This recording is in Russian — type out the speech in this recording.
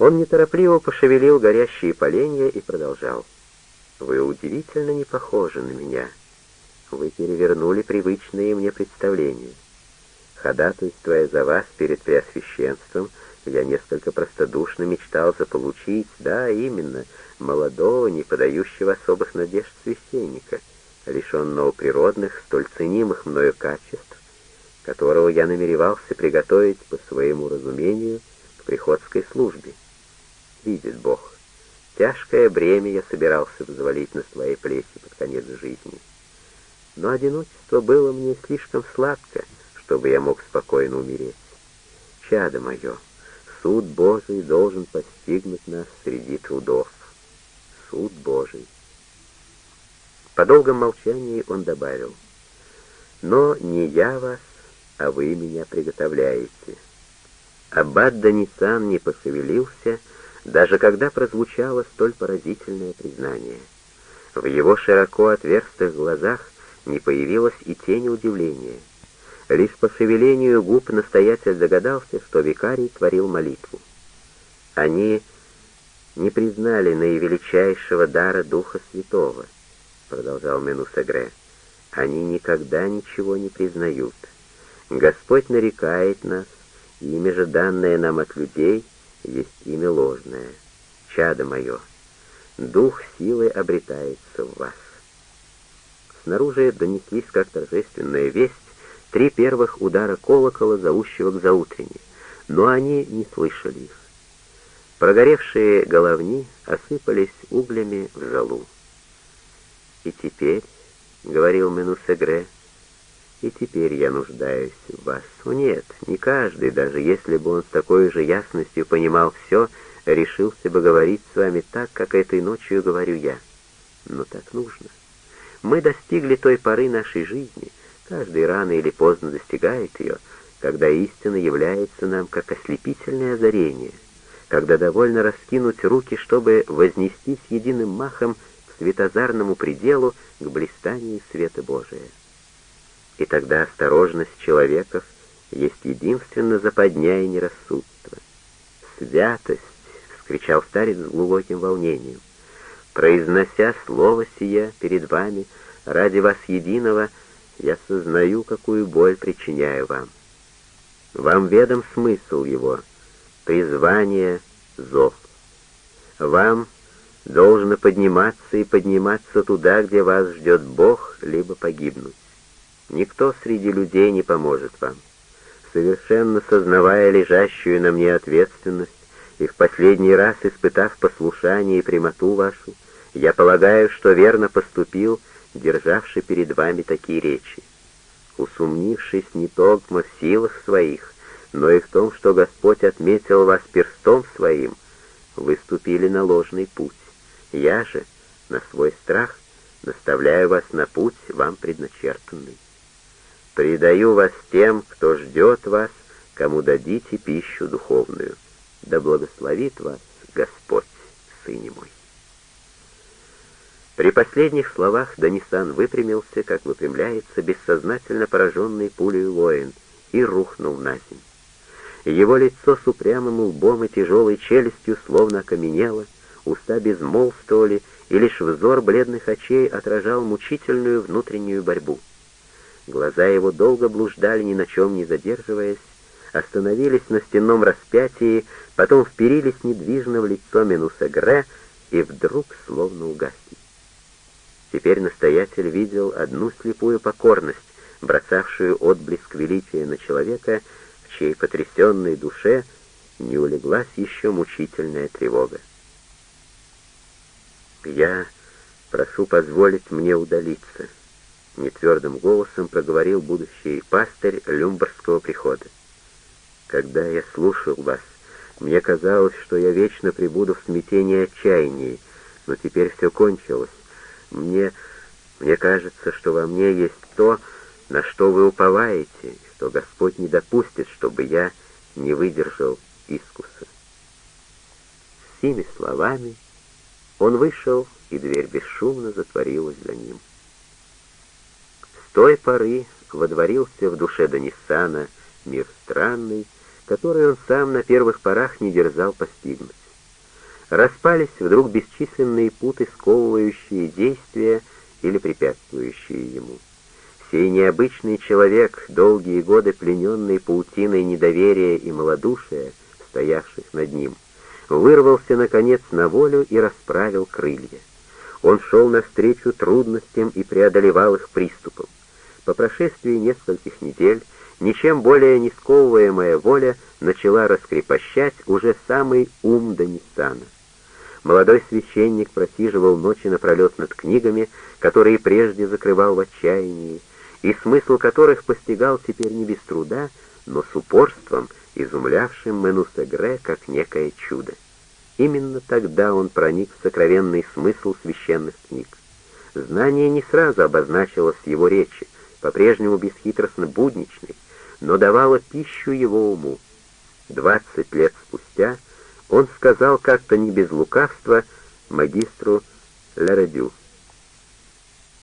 Он неторопливо пошевелил горящие поленья и продолжал. «Вы удивительно не похожи на меня. Вы перевернули привычные мне представления. Ходатайствуя за вас перед Преосвященством, я несколько простодушно мечтал заполучить, да, именно, молодого, не подающего особых надежд священника, лишенного природных, столь ценимых мною качеств, которого я намеревался приготовить по своему разумению к приходской службе видит Бог. Тяжкое бремя я собирался взвалить на свои плечи под конец жизни. Но одиночество было мне слишком сладко, чтобы я мог спокойно умереть. Чадо мое, суд Божий должен постигнуть нас среди трудов. Суд Божий. По долгом молчании он добавил, «Но не я вас, а вы меня приготовляете». Аббат Данисан не пошевелился, даже когда прозвучало столь поразительное признание. В его широко отверстых глазах не появилось и тени удивления. Лишь по шевелению губ настоятель догадался, что викарий творил молитву. Они не признали наивеличайшего дара Духа Святого, продолжал Менусагре. Они никогда ничего не признают. Господь нарекает нас, имя же данное нам от людей — есть имя ложное. Чадо мое, дух силы обретается в вас. Снаружи донеслись, как торжественная весть, три первых удара колокола, зовущего к заутренне, но они не слышали их. Прогоревшие головни осыпались углями в залу. «И теперь», — говорил Менусегре, — и теперь я нуждаюсь в вас. О нет, не каждый, даже если бы он с такой же ясностью понимал все, решился бы говорить с вами так, как этой ночью говорю я. Но так нужно. Мы достигли той поры нашей жизни, каждый рано или поздно достигает ее, когда истина является нам как ослепительное озарение, когда довольно раскинуть руки, чтобы вознестись единым махом к светозарному пределу, к блистанию света Божия и тогда осторожность человеков есть единственно западня и нерассудство. «Святость!» — вскричал старец с глубоким волнением. «Произнося слово сия перед вами, ради вас единого, я сознаю, какую боль причиняю вам. Вам ведом смысл его, призвание, зов. Вам должно подниматься и подниматься туда, где вас ждет Бог, либо погибнуть. Никто среди людей не поможет вам. Совершенно сознавая лежащую на мне ответственность и в последний раз испытав послушание и прямоту вашу, я полагаю, что верно поступил, державший перед вами такие речи. Усумнившись не только в силах своих, но и в том, что Господь отметил вас перстом своим, вы ступили на ложный путь. Я же, на свой страх, наставляю вас на путь вам предначертанный. Предаю вас тем, кто ждет вас, кому дадите пищу духовную. Да благословит вас Господь, сыне мой. При последних словах Данисан выпрямился, как выпрямляется бессознательно пораженный пулей воин, и рухнул на землю. Его лицо с упрямым лбом и тяжелой челюстью словно окаменело, уста безмолвствовали, и лишь взор бледных очей отражал мучительную внутреннюю борьбу. Глаза его долго блуждали, ни на чем не задерживаясь, остановились на стенном распятии, потом вперились недвижно в лицо Минуса Гре и вдруг словно угасли. Теперь настоятель видел одну слепую покорность, бросавшую отблеск величия на человека, в чьей потрясенной душе не улеглась еще мучительная тревога. «Я прошу позволить мне удалиться», нетвердым голосом проговорил будущий пастырь Люмбарского прихода. «Когда я слушал вас, мне казалось, что я вечно пребуду в смятении и отчаянии, но теперь все кончилось. Мне, мне кажется, что во мне есть то, на что вы уповаете, что Господь не допустит, чтобы я не выдержал искуса». С сими словами он вышел, и дверь бесшумно затворилась за ним. Той поры водворился в душе Даниссана мир странный, который он сам на первых порах не дерзал постигнуть. распались вдруг бесчисленные путы, сковывающие действия или препятствующие ему. Сей необычный человек, долгие годы плененный паутиной недоверия и малодушия, стоявших над ним, вырвался, наконец, на волю и расправил крылья. Он шел навстречу трудностям и преодолевал их приступом. По прошествии нескольких недель, ничем более не сковываемая воля начала раскрепощать уже самый ум Данисана. Молодой священник просиживал ночи напролет над книгами, которые прежде закрывал в отчаянии, и смысл которых постигал теперь не без труда, но с упорством, изумлявшим Менусегре как некое чудо. Именно тогда он проник в сокровенный смысл священных книг. Знание не сразу обозначилось в его речи, по-прежнему бесхитростно будничной, но давало пищу его уму. Двадцать лет спустя он сказал как-то не без лукавства магистру Лерадю —